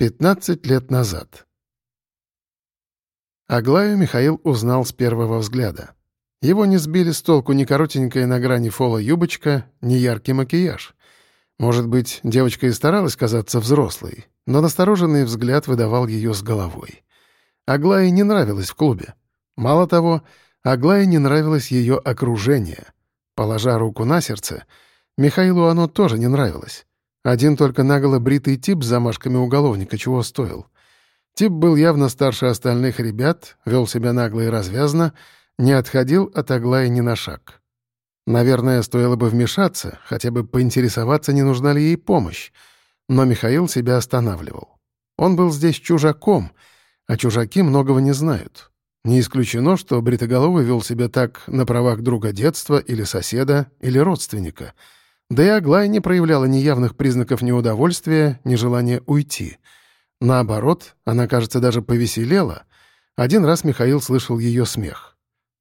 15 лет назад. Аглаю Михаил узнал с первого взгляда. Его не сбили с толку ни коротенькая на грани фола юбочка, ни яркий макияж. Может быть, девочка и старалась казаться взрослой, но настороженный взгляд выдавал ее с головой. Аглае не нравилось в клубе. Мало того, Аглае не нравилось ее окружение. Положа руку на сердце, Михаилу оно тоже не нравилось. Один только наголо бритый тип с замашками уголовника чего стоил. Тип был явно старше остальных ребят, вел себя нагло и развязно, не отходил от Аглаи ни на шаг. Наверное, стоило бы вмешаться, хотя бы поинтересоваться, не нужна ли ей помощь. Но Михаил себя останавливал. Он был здесь чужаком, а чужаки многого не знают. Не исключено, что Бритоголовый вел себя так на правах друга детства или соседа, или родственника — да и Аглая не проявляла ни явных признаков неудовольствия, ни желания уйти. Наоборот, она, кажется, даже повеселела. Один раз Михаил слышал ее смех.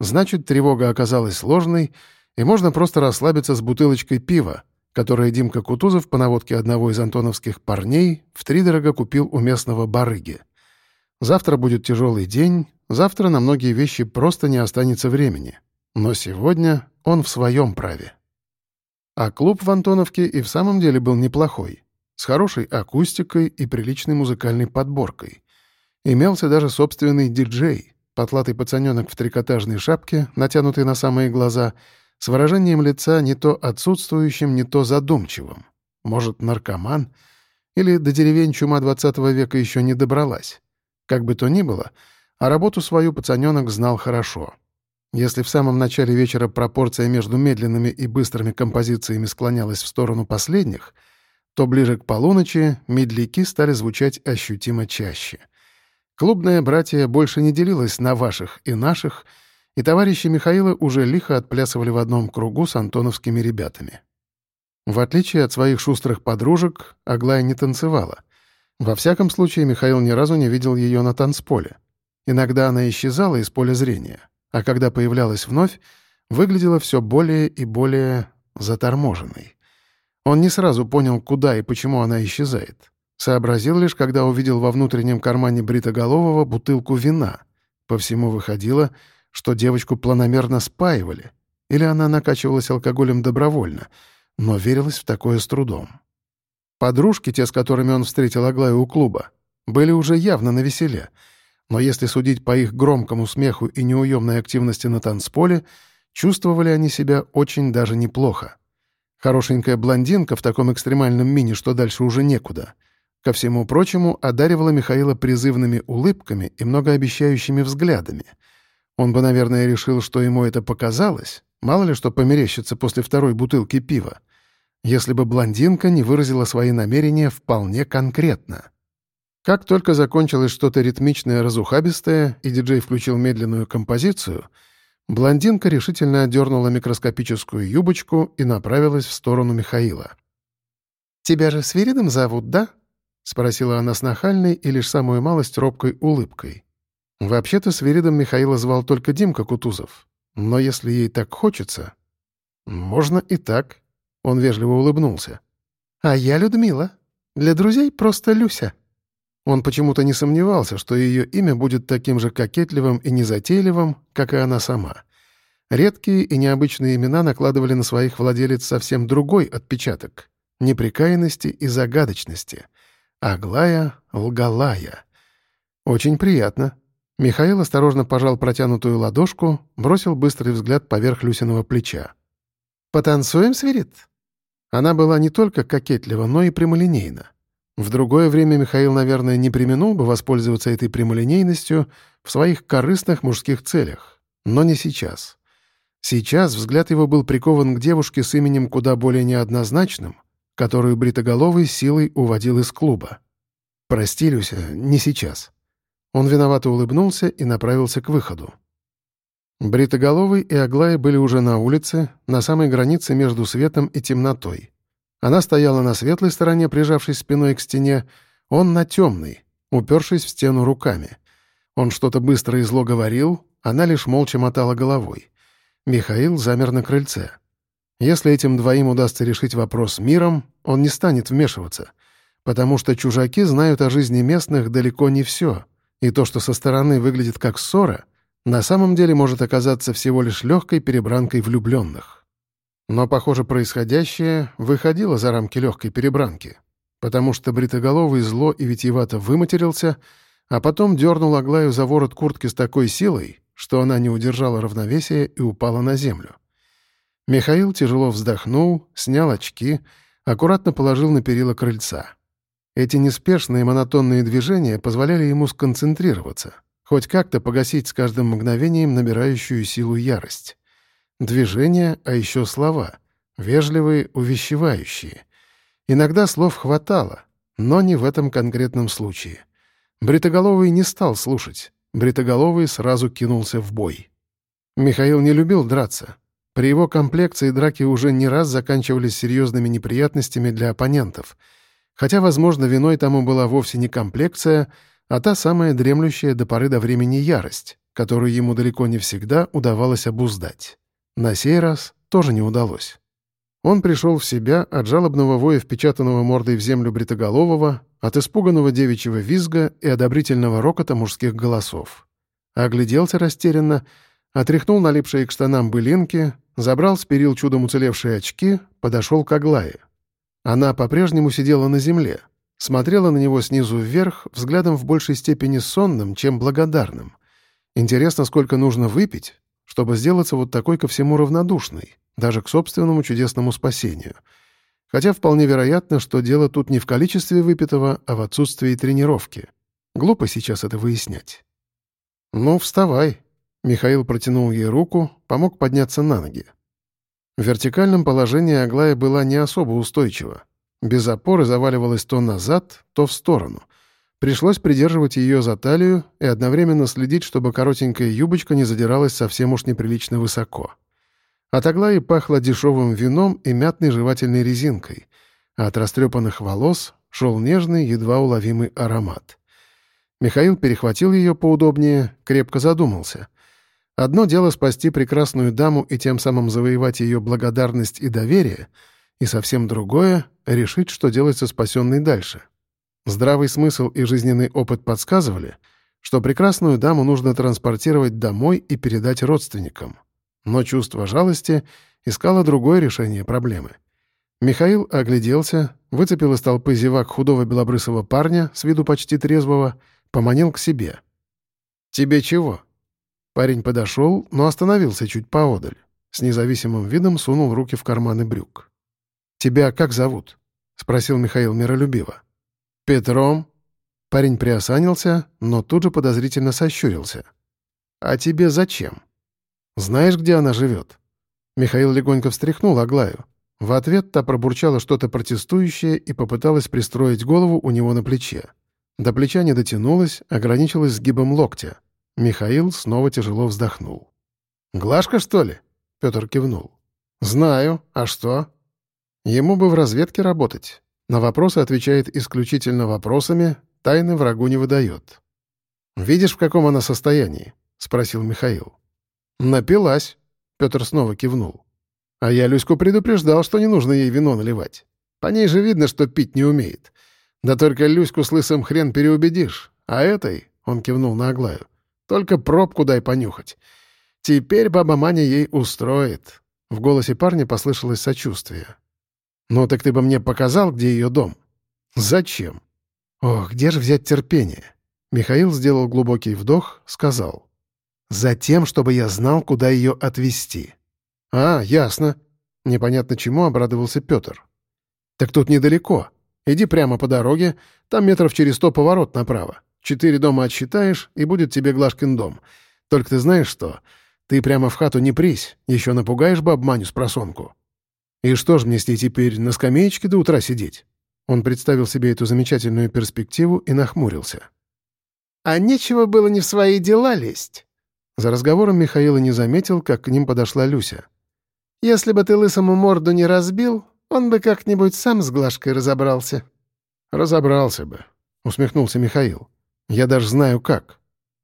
Значит, тревога оказалась сложной, и можно просто расслабиться с бутылочкой пива, которое Димка Кутузов по наводке одного из антоновских парней втридорого купил у местного барыги. Завтра будет тяжелый день, завтра на многие вещи просто не останется времени. Но сегодня он в своем праве. А клуб в Антоновке и в самом деле был неплохой, с хорошей акустикой и приличной музыкальной подборкой. Имелся даже собственный диджей, потлатый пацаненок в трикотажной шапке, натянутый на самые глаза, с выражением лица не то отсутствующим, не то задумчивым. Может, наркоман? Или до деревень чума XX века еще не добралась? Как бы то ни было, а работу свою пацаненок знал хорошо — если в самом начале вечера пропорция между медленными и быстрыми композициями склонялась в сторону последних, то ближе к полуночи медляки стали звучать ощутимо чаще. Клубное братье больше не делилось на ваших и наших, и товарищи Михаила уже лихо отплясывали в одном кругу с антоновскими ребятами. В отличие от своих шустрых подружек, Аглая не танцевала. Во всяком случае, Михаил ни разу не видел ее на танцполе. Иногда она исчезала из поля зрения а когда появлялась вновь, выглядела все более и более заторможенной. Он не сразу понял, куда и почему она исчезает. Сообразил лишь, когда увидел во внутреннем кармане бритоголового бутылку вина. По всему выходило, что девочку планомерно спаивали, или она накачивалась алкоголем добровольно, но верилась в такое с трудом. Подружки, те, с которыми он встретил Аглаю у клуба, были уже явно на веселе — но если судить по их громкому смеху и неуемной активности на танцполе, чувствовали они себя очень даже неплохо. Хорошенькая блондинка в таком экстремальном мини, что дальше уже некуда. Ко всему прочему, одаривала Михаила призывными улыбками и многообещающими взглядами. Он бы, наверное, решил, что ему это показалось, мало ли что померещится после второй бутылки пива, если бы блондинка не выразила свои намерения вполне конкретно. Как только закончилось что-то ритмичное, разухабистое, и диджей включил медленную композицию, блондинка решительно отдернула микроскопическую юбочку и направилась в сторону Михаила. «Тебя же Свиридом зовут, да?» — спросила она с нахальной и лишь самую малость робкой улыбкой. Вообще-то Свиридом Михаила звал только Димка Кутузов. Но если ей так хочется... Можно и так. Он вежливо улыбнулся. «А я Людмила. Для друзей просто Люся». Он почему-то не сомневался, что ее имя будет таким же кокетливым и незатейливым, как и она сама. Редкие и необычные имена накладывали на своих владелец совсем другой отпечаток — неприкаянности и загадочности. Аглая Лгалая. Очень приятно. Михаил осторожно пожал протянутую ладошку, бросил быстрый взгляд поверх Люсиного плеча. «Потанцуем, Свирит?» Она была не только кокетлива, но и прямолинейна. В другое время Михаил, наверное, не применул бы воспользоваться этой прямолинейностью в своих корыстных мужских целях. Но не сейчас. Сейчас взгляд его был прикован к девушке с именем куда более неоднозначным, которую Бритоголовый силой уводил из клуба. «Прости, Люся, не сейчас». Он виновато улыбнулся и направился к выходу. Бритоголовый и Аглая были уже на улице, на самой границе между светом и темнотой. Она стояла на светлой стороне, прижавшись спиной к стене, он на темной, упершись в стену руками. Он что-то быстро и зло говорил, она лишь молча мотала головой. Михаил замер на крыльце. Если этим двоим удастся решить вопрос миром, он не станет вмешиваться. потому что чужаки знают о жизни местных далеко не все, и то, что со стороны выглядит как ссора, на самом деле может оказаться всего лишь легкой перебранкой влюбленных. Но, похоже, происходящее выходило за рамки легкой перебранки, потому что Бритоголовый зло и витиевато выматерился, а потом дернул Аглаю за ворот куртки с такой силой, что она не удержала равновесия и упала на землю. Михаил тяжело вздохнул, снял очки, аккуратно положил на перила крыльца. Эти неспешные монотонные движения позволяли ему сконцентрироваться, хоть как-то погасить с каждым мгновением набирающую силу ярость. Движения, а еще слова, вежливые, увещевающие. Иногда слов хватало, но не в этом конкретном случае. Бритоголовый не стал слушать. Бритоголовый сразу кинулся в бой. Михаил не любил драться. При его комплекции драки уже не раз заканчивались серьезными неприятностями для оппонентов — Хотя, возможно, виной тому была вовсе не комплекция, а та самая дремлющая до поры до времени ярость, которую ему далеко не всегда удавалось обуздать. На сей раз тоже не удалось. Он пришел в себя от жалобного воя, впечатанного мордой в землю бритоголового, от испуганного девичьего визга и одобрительного рокота мужских голосов. Огляделся растерянно, отряхнул налипшие к штанам былинки, забрал с перил чудом уцелевшие очки, подошел к Аглае. Она по-прежнему сидела на земле, смотрела на него снизу вверх, взглядом в большей степени сонным, чем благодарным. Интересно, сколько нужно выпить, чтобы сделаться вот такой ко всему равнодушной, даже к собственному чудесному спасению. Хотя вполне вероятно, что дело тут не в количестве выпитого, а в отсутствии тренировки. Глупо сейчас это выяснять. «Ну, вставай». Михаил протянул ей руку, помог подняться на ноги. В вертикальном положении Аглая была не особо устойчива. Без опоры заваливалась то назад, то в сторону. Пришлось придерживать ее за талию и одновременно следить, чтобы коротенькая юбочка не задиралась совсем уж неприлично высоко. От Аглаи пахло дешевым вином и мятной жевательной резинкой, а от растрепанных волос шел нежный, едва уловимый аромат. Михаил перехватил ее поудобнее, крепко задумался — Одно дело спасти прекрасную даму и тем самым завоевать ее благодарность и доверие, и совсем другое — решить, что делать со спасенной дальше. Здравый смысл и жизненный опыт подсказывали, что прекрасную даму нужно транспортировать домой и передать родственникам. Но чувство жалости искало другое решение проблемы. Михаил огляделся, выцепил из толпы зевак худого белобрысого парня, с виду почти трезвого, поманил к себе. «Тебе чего?» Парень подошел, но остановился чуть поодаль. С независимым видом сунул руки в карманы брюк. «Тебя как зовут?» — спросил Михаил миролюбиво. «Петром». Парень приосанился, но тут же подозрительно сощурился. «А тебе зачем? Знаешь, где она живет?» Михаил легонько встряхнул Аглаю. В ответ та пробурчала что-то протестующее и попыталась пристроить голову у него на плече. До плеча не дотянулась, ограничилась сгибом локтя. Михаил снова тяжело вздохнул. «Глашка, что ли?» — Петр кивнул. «Знаю. А что?» «Ему бы в разведке работать. На вопросы отвечает исключительно вопросами, тайны врагу не выдает». «Видишь, в каком она состоянии?» — спросил Михаил. «Напилась», — Петр снова кивнул. «А я Люську предупреждал, что не нужно ей вино наливать. По ней же видно, что пить не умеет. Да только Люську с лысым хрен переубедишь. А этой, — он кивнул на Аглаю, только пробку дай понюхать. Теперь баба Маня ей устроит». В голосе парня послышалось сочувствие. «Ну так ты бы мне показал, где ее дом?» «Зачем?» «Ох, где же взять терпение?» Михаил сделал глубокий вдох, сказал. «Затем, чтобы я знал, куда ее отвезти». «А, ясно». Непонятно чему обрадовался Петр. «Так тут недалеко. Иди прямо по дороге, там метров через сто поворот направо. Четыре дома отсчитаешь, и будет тебе Глашкин дом. Только ты знаешь что? Ты прямо в хату не прись, еще напугаешь бы обманю с просонку. И что ж мне с ней теперь, на скамеечке до утра сидеть?» Он представил себе эту замечательную перспективу и нахмурился. «А нечего было не в свои дела лезть». За разговором Михаил и не заметил, как к ним подошла Люся. «Если бы ты лысому морду не разбил, он бы как-нибудь сам с Глашкой разобрался». «Разобрался бы», — усмехнулся Михаил. Я даже знаю как».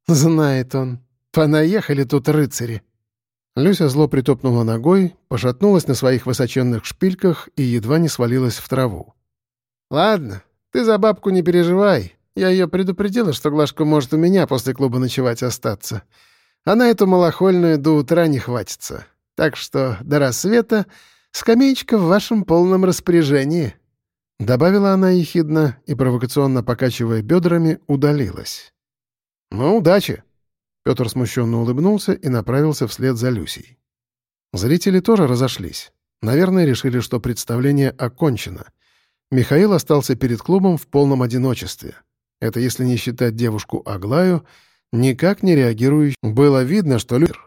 «Знает он. Понаехали тут рыцари». Люся зло притопнула ногой, пошатнулась на своих высоченных шпильках и едва не свалилась в траву. «Ладно, Ты за бабку не переживай. Я ее предупредила, что Глашка может у меня после клуба ночевать остаться. Она эту малохольную до утра не хватится. Так что до рассвета скамеечка в вашем полном распоряжении». Добавила она ехидно и, провокационно покачивая бедрами, удалилась. «Ну, удачи!» Петр смущенно улыбнулся и направился вслед за Люсей. Зрители тоже разошлись. Наверное, решили, что представление окончено. Михаил остался перед клубом в полном одиночестве. Это если не считать девушку Аглаю, никак не реагирующую. Было видно, что Люсер